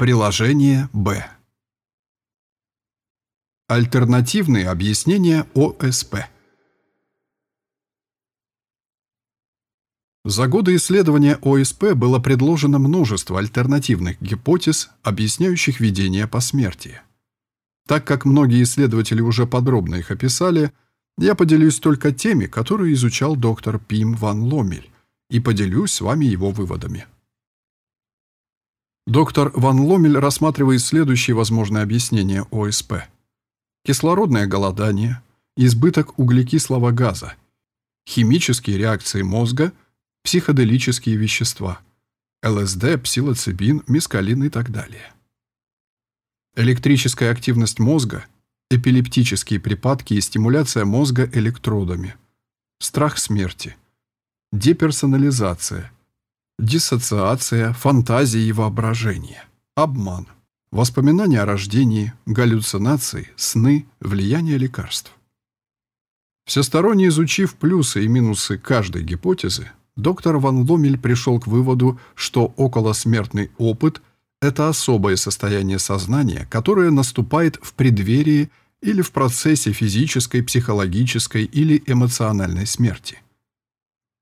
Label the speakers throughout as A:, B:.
A: Приложение Б. Альтернативные объяснения ОСП. За годы исследования ОСП было предложено множество альтернативных гипотез, объясняющих видение посмертия. Так как многие исследователи уже подробно их описали, я поделюсь только теми, которые изучал доктор Пим ван Ломель, и поделюсь с вами его выводами. Доктор Ван Ломель рассматривает следующие возможные объяснения ОСП. Кислородное голодание, избыток углекислого газа, химические реакции мозга, психоделические вещества, ЛСД, псилоцибин, мескалин и так далее. Электрическая активность мозга, эпилептические припадки и стимуляция мозга электродами, страх смерти, деперсонализация – диссоциация, фантазии и воображение, обман, воспоминания о рождении, галлюцинации, сны, влияние лекарств. Всесторонне изучив плюсы и минусы каждой гипотезы, доктор Ван Ломель пришел к выводу, что околосмертный опыт – это особое состояние сознания, которое наступает в преддверии или в процессе физической, психологической или эмоциональной смерти –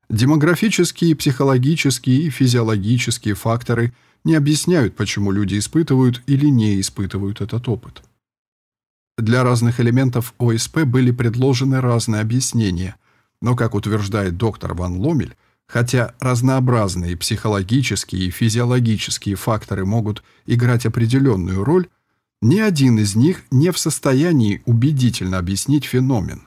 A: Демографические, психологические и физиологические факторы не объясняют, почему люди испытывают или не испытывают этот опыт. Для разных элементов ОСП были предложены разные объяснения, но, как утверждает доктор Ван Ломель, хотя разнообразные психологические и физиологические факторы могут играть определенную роль, ни один из них не в состоянии убедительно объяснить феномен.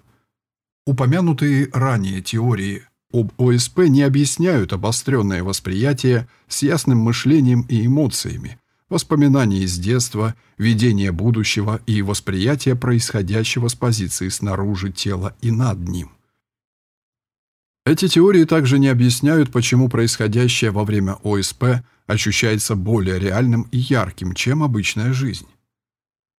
A: Упомянутые ранее теории об ОСП не объясняют обостренное восприятие с ясным мышлением и эмоциями, воспоминания из детства, видение будущего и восприятие происходящего с позиции снаружи тела и над ним. Эти теории также не объясняют, почему происходящее во время ОСП ощущается более реальным и ярким, чем обычная жизнь.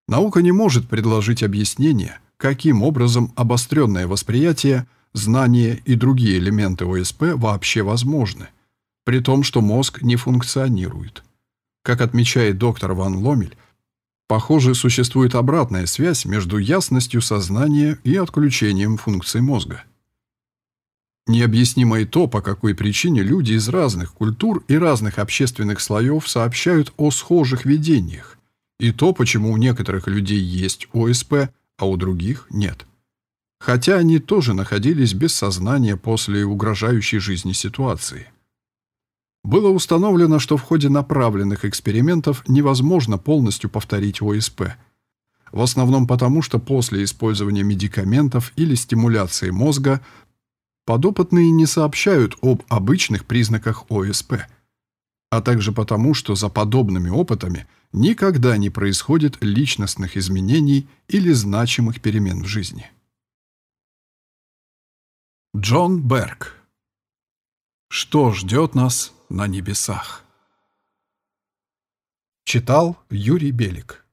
A: Наука не может предложить объяснение, каким образом обостренное восприятие – знания и другие элементы ОСП вообще возможны, при том, что мозг не функционирует. Как отмечает доктор Ван Ломель, похоже, существует обратная связь между ясностью сознания и отключением функций мозга. Необъяснимо и то, по какой причине люди из разных культур и разных общественных слоев сообщают о схожих видениях, и то, почему у некоторых людей есть ОСП, а у других нет хотя они тоже находились без сознания после угрожающей жизни ситуации. Было установлено, что в ходе направленных экспериментов невозможно полностью повторить ОСП. В основном потому, что после использования медикаментов или стимуляции мозга подопытные не сообщают об обычных признаках ОСП, а также потому, что за подобными опытами никогда не происходит личностных изменений или значимых перемен в жизни. Джон Берг. Что ждет нас на небесах? Читал Юрий Белик.